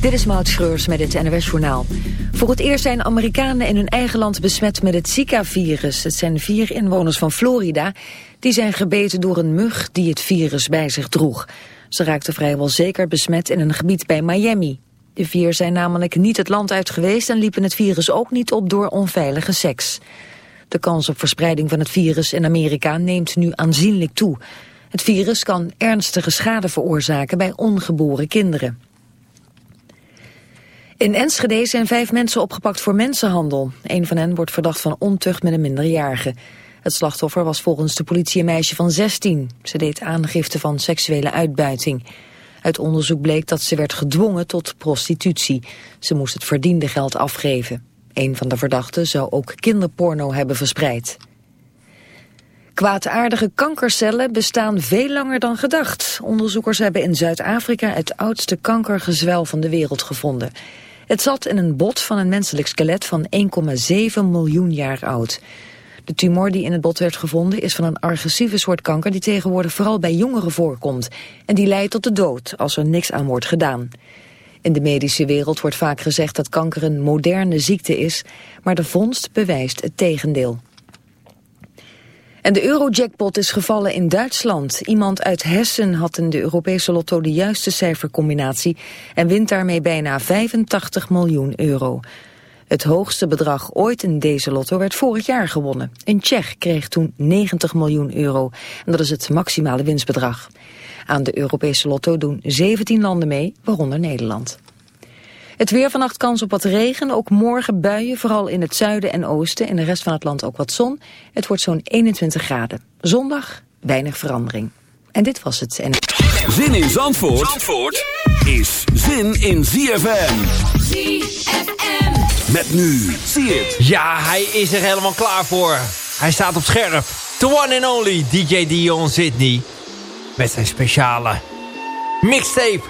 Dit is Maud Schreurs met het NOS Journaal. Voor het eerst zijn Amerikanen in hun eigen land besmet met het Zika-virus. Het zijn vier inwoners van Florida. Die zijn gebeten door een mug die het virus bij zich droeg. Ze raakten vrijwel zeker besmet in een gebied bij Miami. De vier zijn namelijk niet het land uit geweest... en liepen het virus ook niet op door onveilige seks. De kans op verspreiding van het virus in Amerika neemt nu aanzienlijk toe. Het virus kan ernstige schade veroorzaken bij ongeboren kinderen. In Enschede zijn vijf mensen opgepakt voor mensenhandel. Een van hen wordt verdacht van ontucht met een minderjarige. Het slachtoffer was volgens de politie een meisje van 16. Ze deed aangifte van seksuele uitbuiting. Uit onderzoek bleek dat ze werd gedwongen tot prostitutie. Ze moest het verdiende geld afgeven. Een van de verdachten zou ook kinderporno hebben verspreid. Kwaadaardige kankercellen bestaan veel langer dan gedacht. Onderzoekers hebben in Zuid-Afrika het oudste kankergezwel van de wereld gevonden. Het zat in een bot van een menselijk skelet van 1,7 miljoen jaar oud. De tumor die in het bot werd gevonden is van een agressieve soort kanker die tegenwoordig vooral bij jongeren voorkomt. En die leidt tot de dood als er niks aan wordt gedaan. In de medische wereld wordt vaak gezegd dat kanker een moderne ziekte is, maar de vondst bewijst het tegendeel. En de eurojackpot is gevallen in Duitsland. Iemand uit Hessen had in de Europese lotto de juiste cijfercombinatie... en wint daarmee bijna 85 miljoen euro. Het hoogste bedrag ooit in deze lotto werd vorig jaar gewonnen. Een Tsjech kreeg toen 90 miljoen euro. En dat is het maximale winstbedrag. Aan de Europese lotto doen 17 landen mee, waaronder Nederland. Het weer vannacht kans op wat regen, ook morgen buien, vooral in het zuiden en oosten. In de rest van het land ook wat zon. Het wordt zo'n 21 graden. Zondag weinig verandering. En dit was het. En... Zin in Zandvoort, Zandvoort is zin in ZFM. ZFM. Met nu, zie het. Ja, hij is er helemaal klaar voor. Hij staat op scherp. The one and only DJ Dion Sydney. Met zijn speciale mixtape.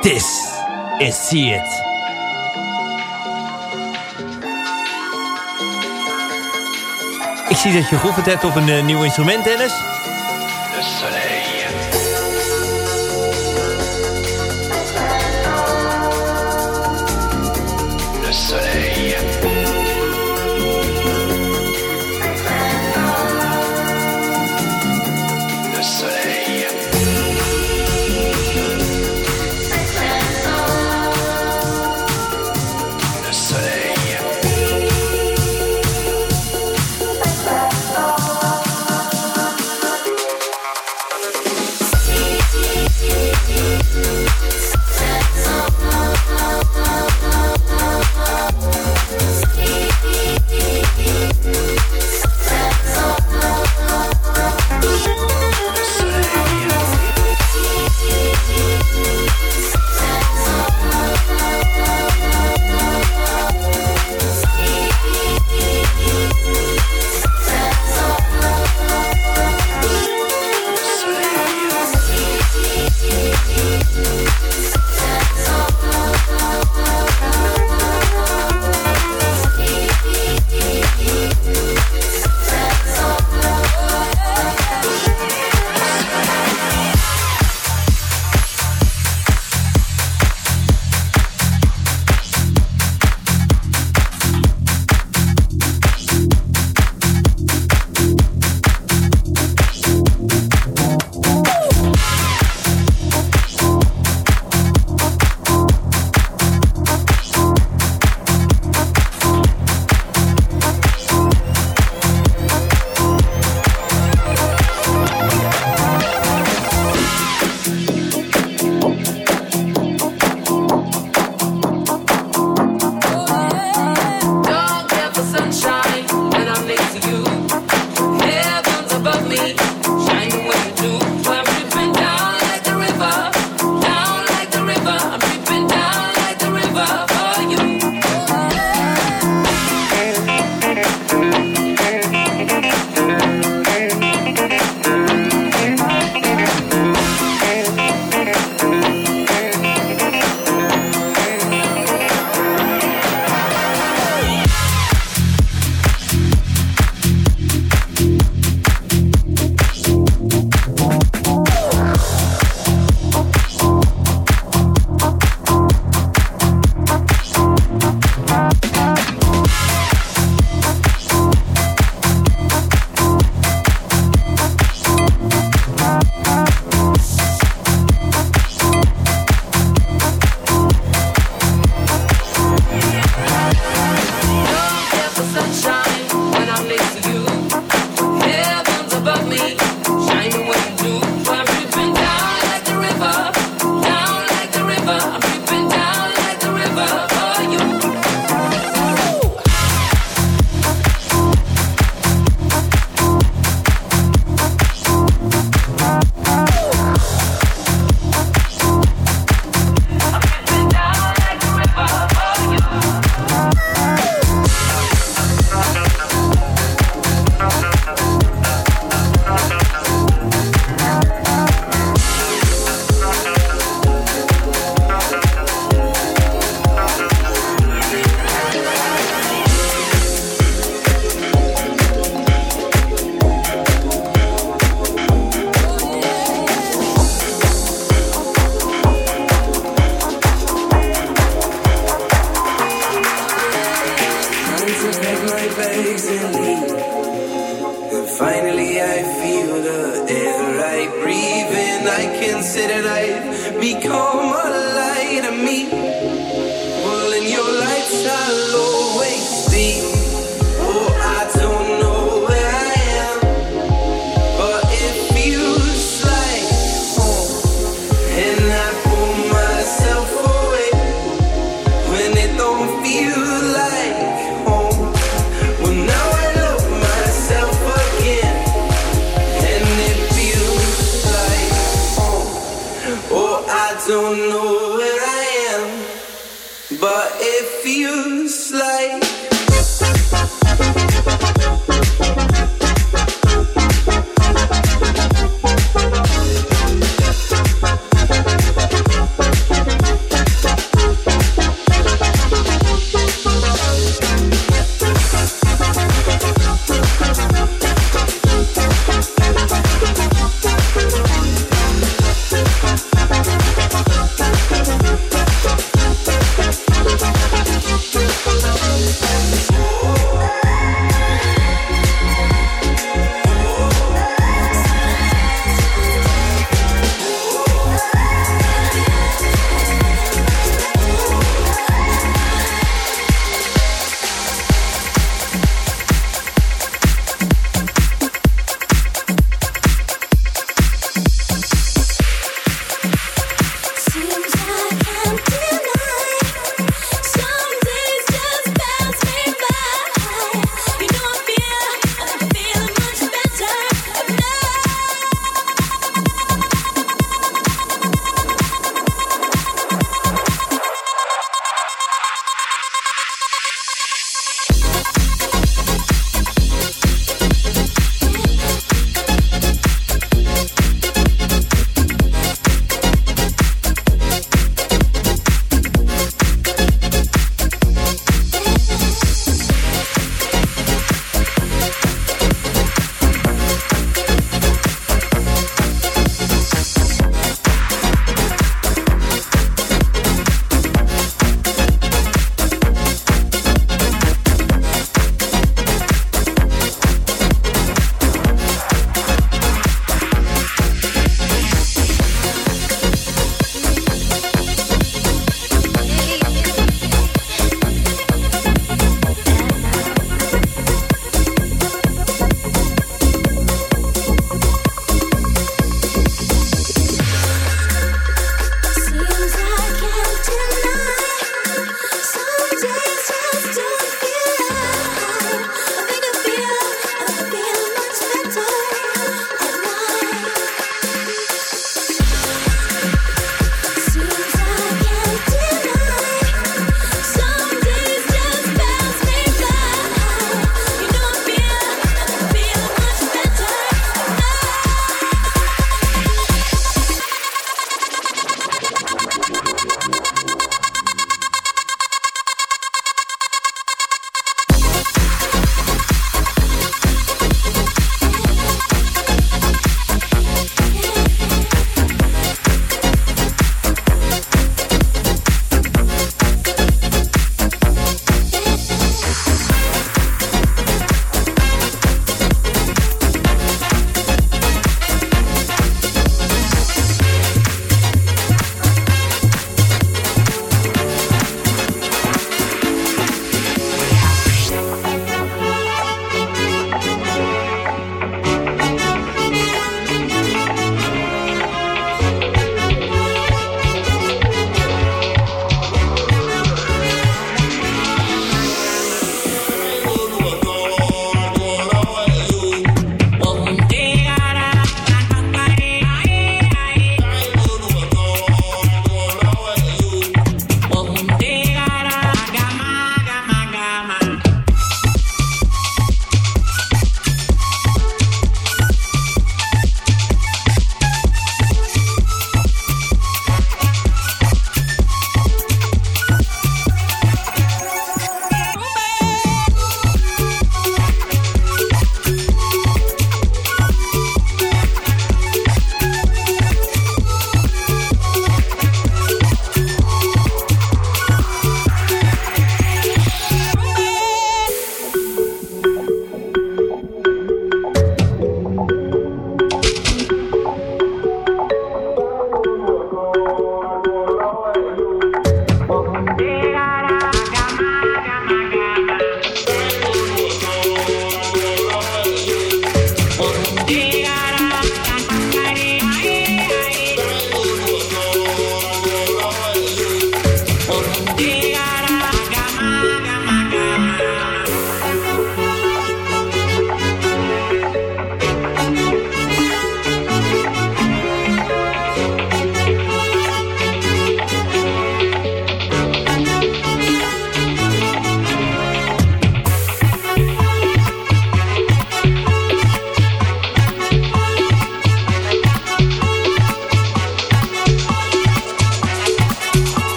This is See It. Ik zie dat je geoefend hebt op een uh, nieuw instrument, Dennis. De soleil.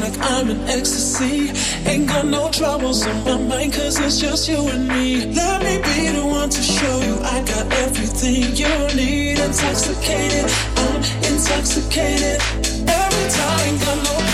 Like I'm in ecstasy. Ain't got no troubles on my mind, cause it's just you and me. Let me be the one to show you I got everything you need. Intoxicated, I'm intoxicated. Every time, got no,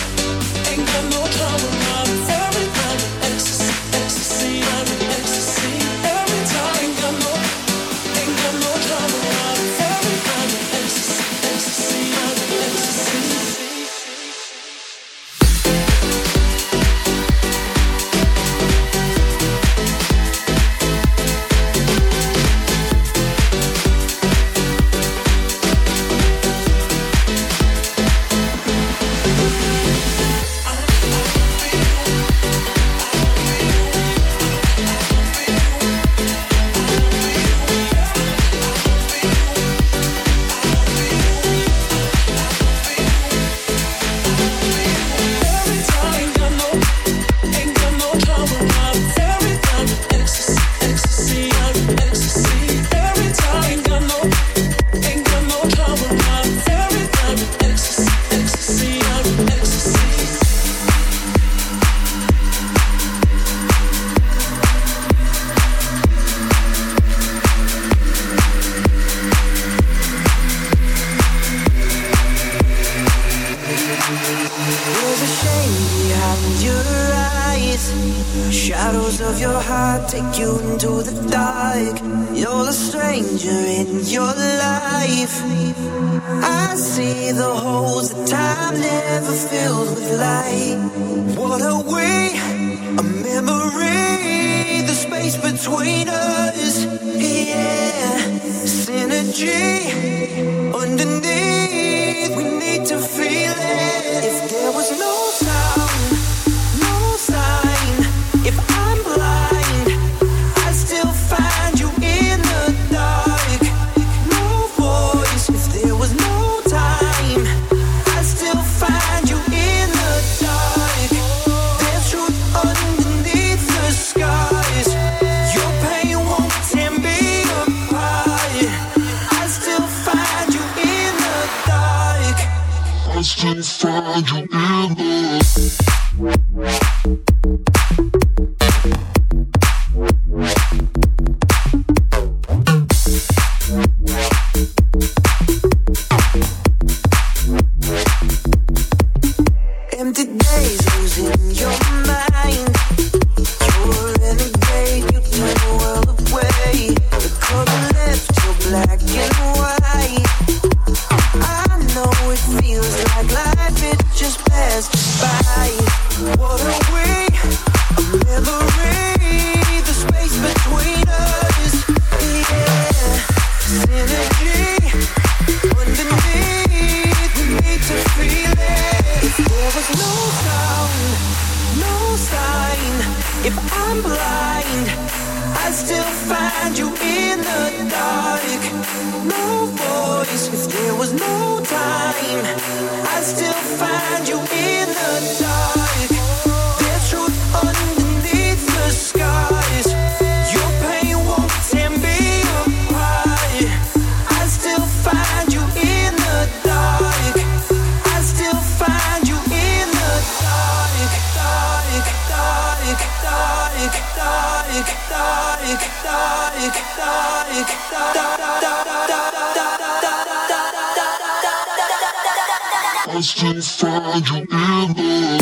I still find you in the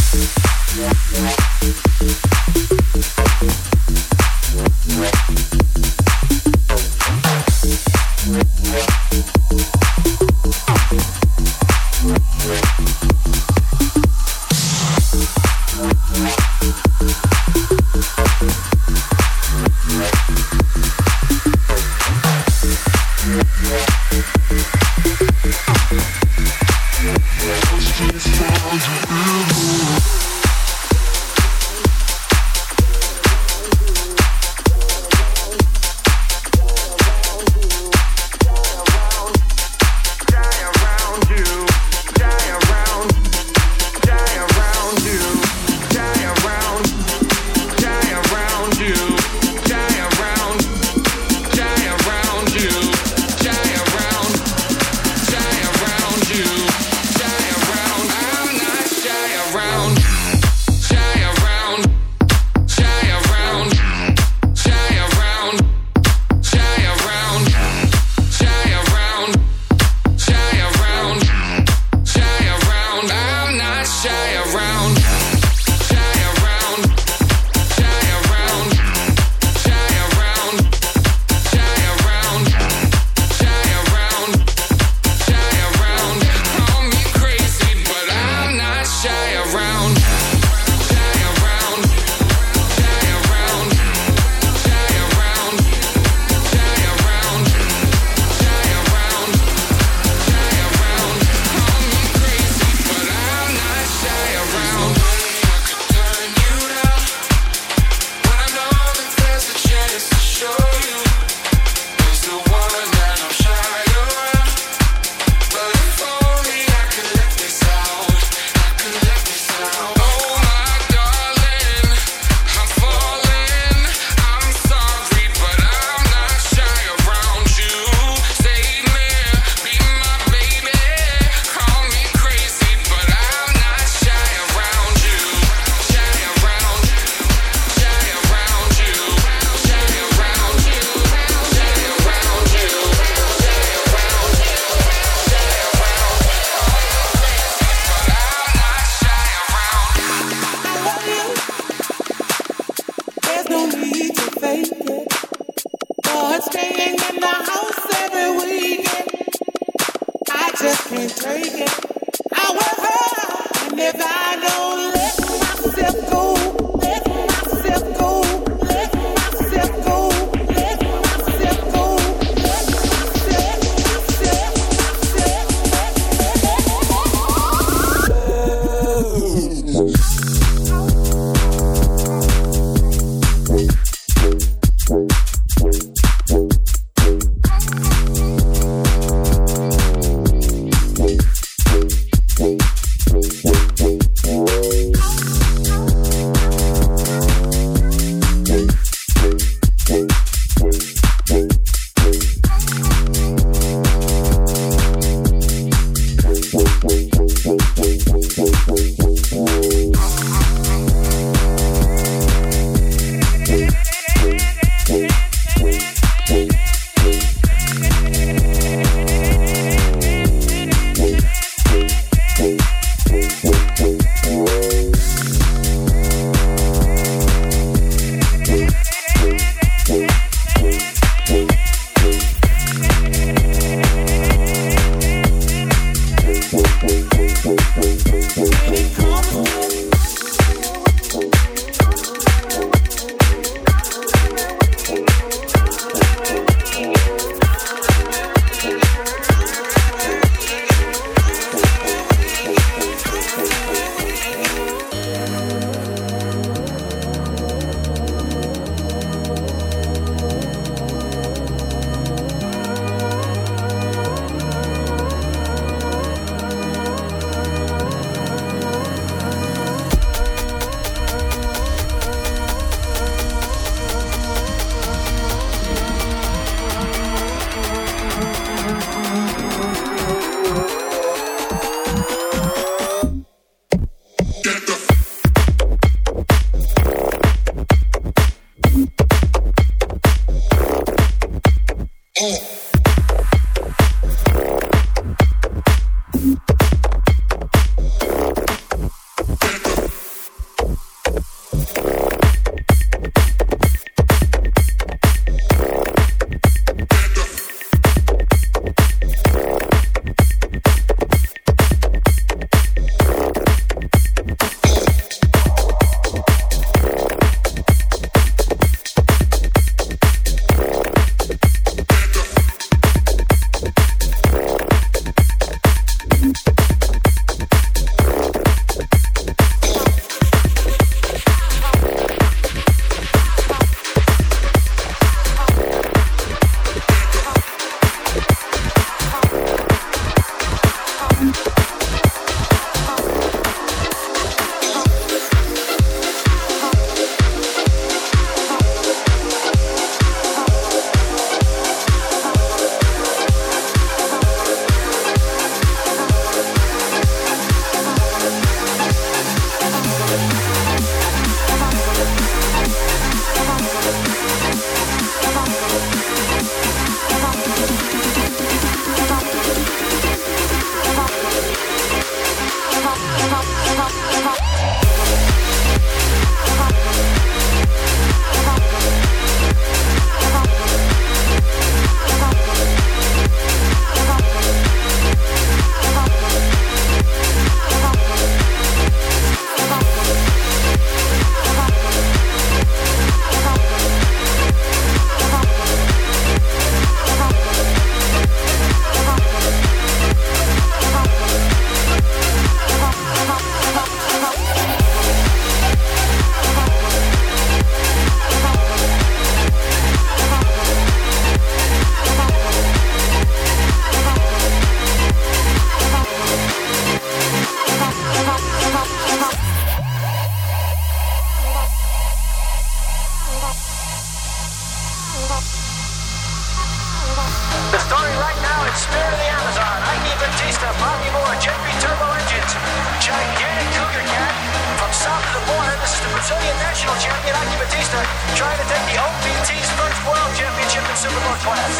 Brazilian national champion Aki Batista trying to take the OPT's first world championship in Superboard class.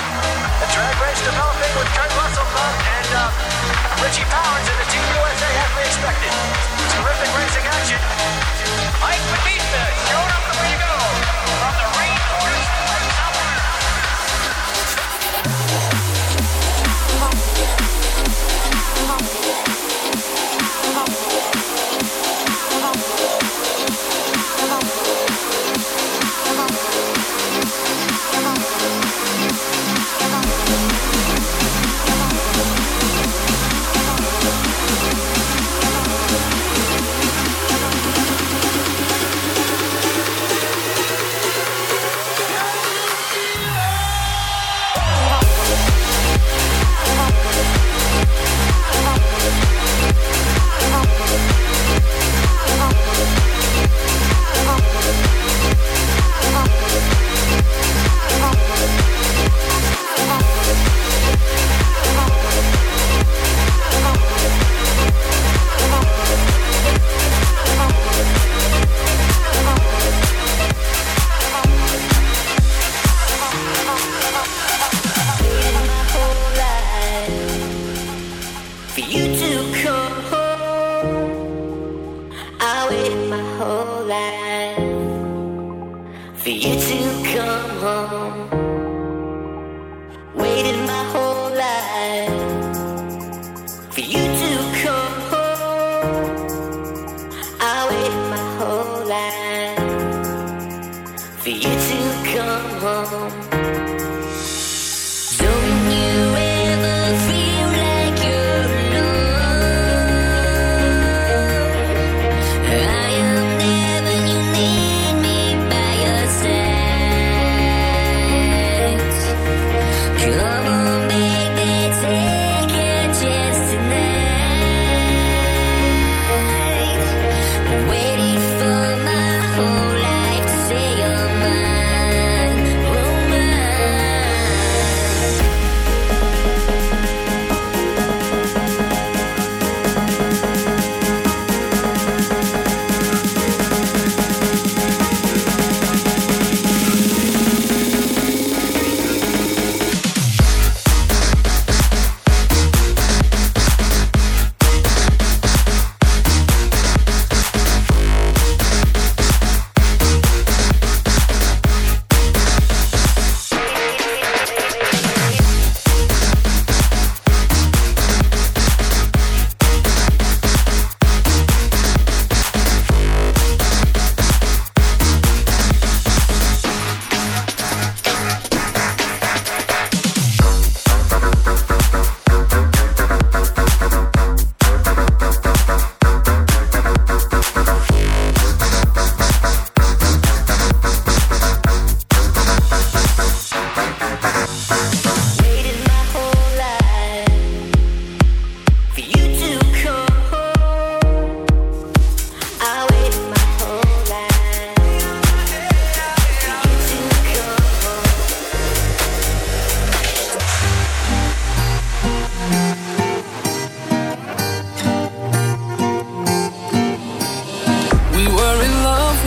The drag race developing with Kurt Russellman and uh, Richie Powers and the Team USA as we expected. Terrific racing action. Mike Batista showed up the way to go from the rainforest of South America.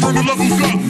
From the love of God.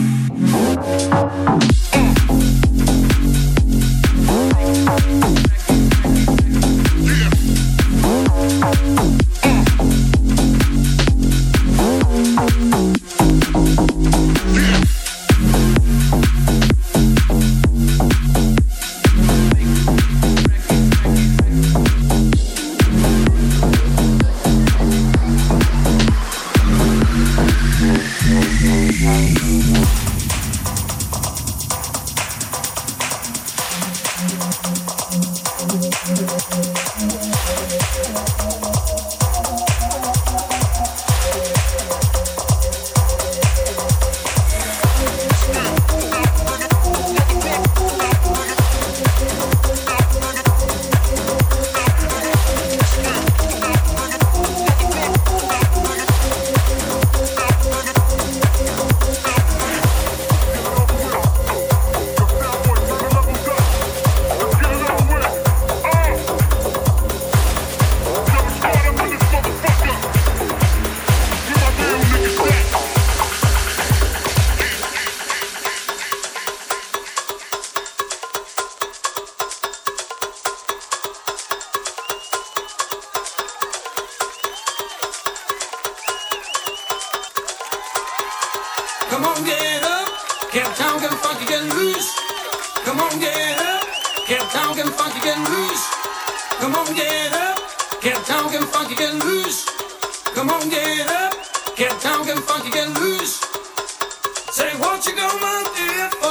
Don't you go, my dear?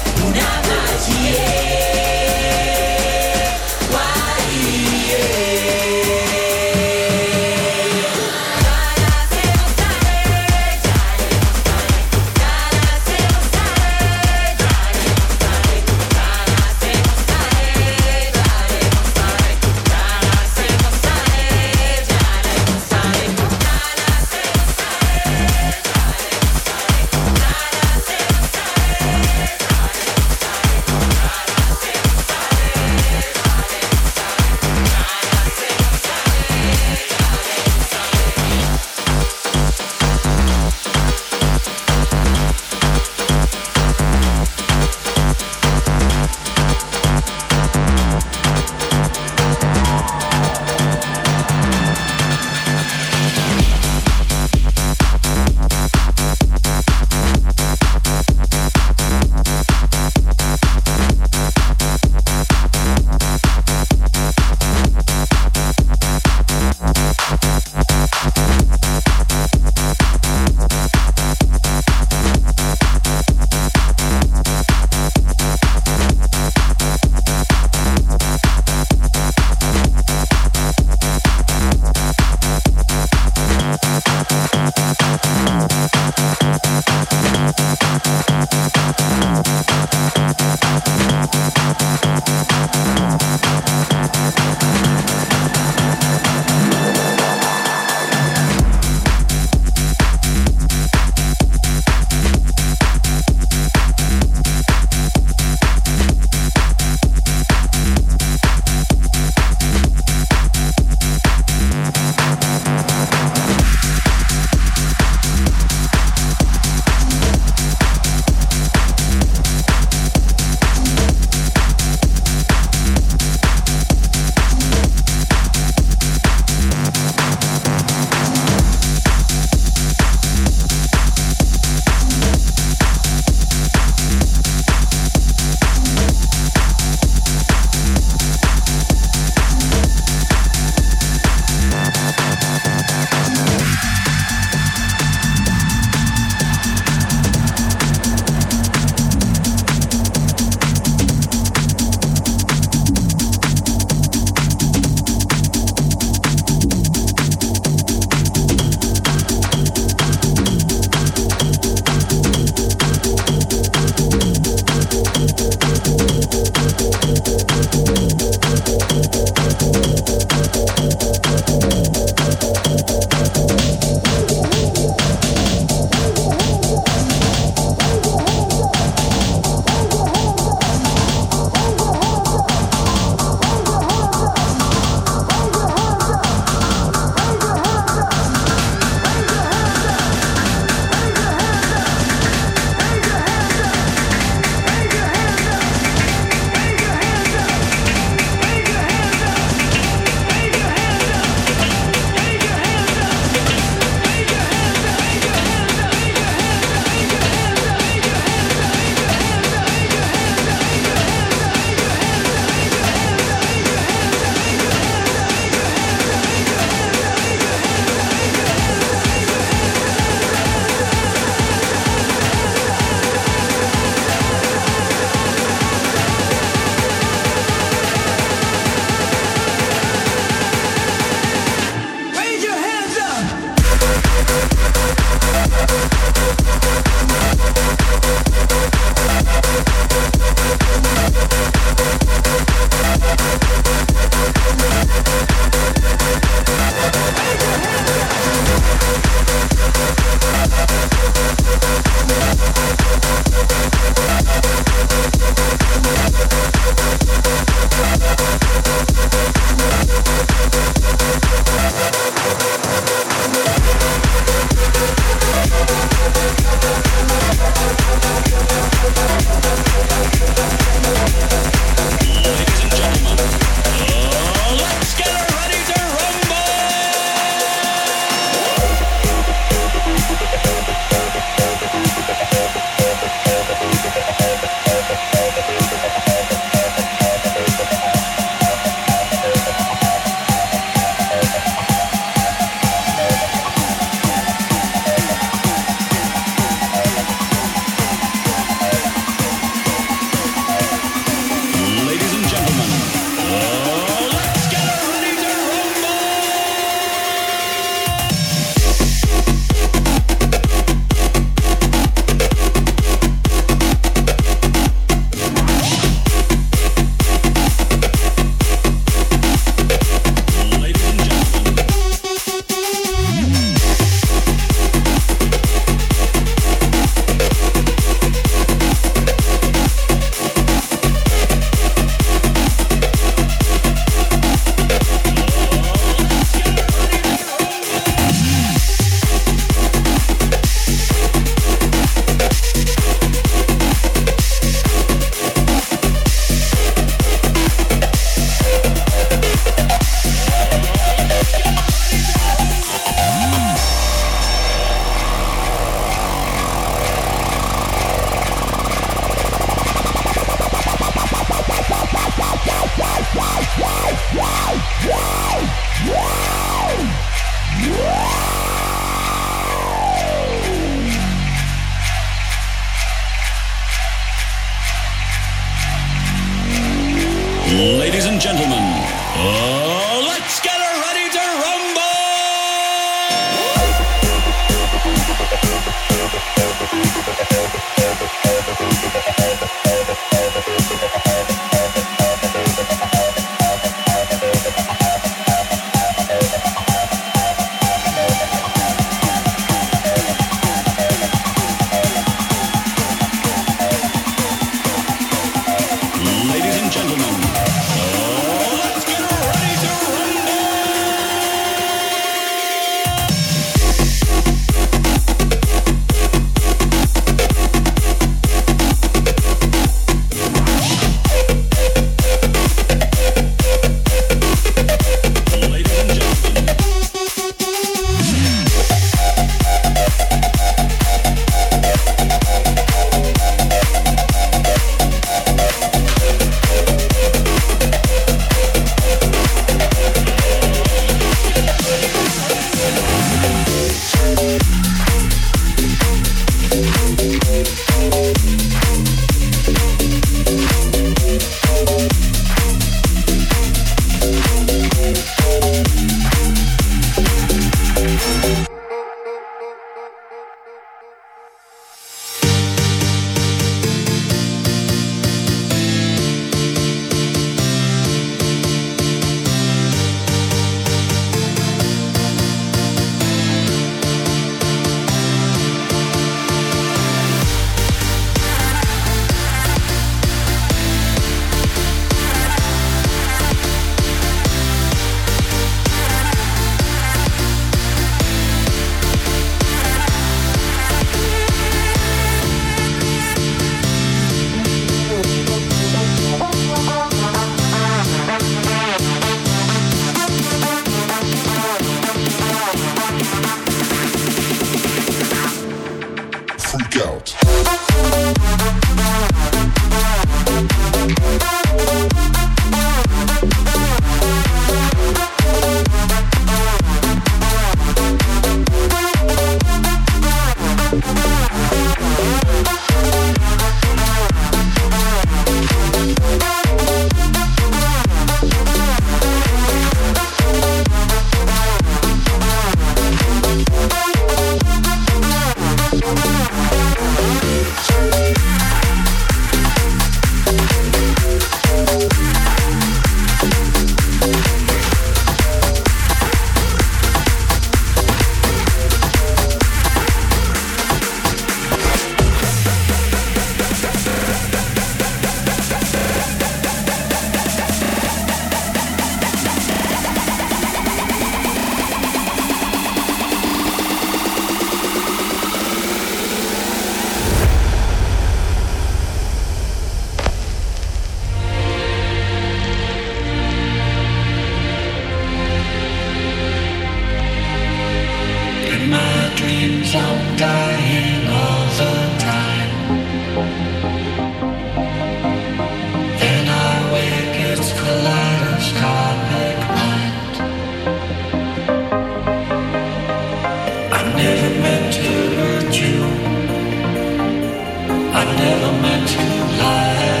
I never meant to lie.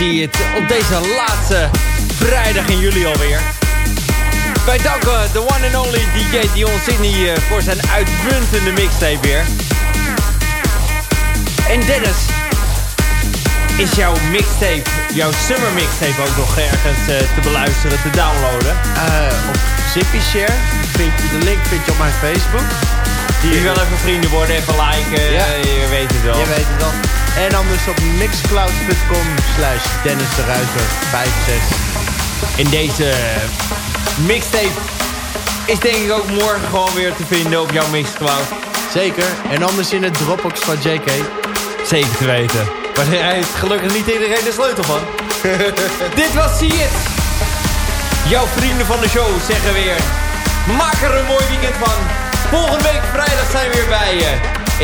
Zie het op deze laatste vrijdag in juli alweer. Wij danken de one and only DJ Dion Sydney eh, voor zijn uitmuntende mixtape weer. En Dennis, is jouw mixtape, jouw summer mixtape ook nog ergens uh, te beluisteren, te downloaden? Uh, op Zippy Share. Vind je, de link vind je op mijn Facebook. Die wil even vrienden worden, even liken, ja. je weet het wel. Je weet het wel. En anders op mixcloud.com slash Dennis de Ruiter 56. In deze mixtape is denk ik ook morgen gewoon weer te vinden op jouw Mixcloud. Zeker. En anders in het Dropbox van JK. Zeker te weten. Maar hij heeft gelukkig niet iedereen de sleutel van. Dit was See It. Jouw vrienden van de show zeggen weer... Maak er een mooi weekend van. Volgende week vrijdag zijn we weer bij je.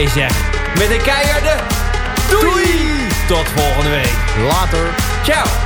Ik zeg met een keiharde... Doei! Doei! Tot volgende week. Later. Ciao!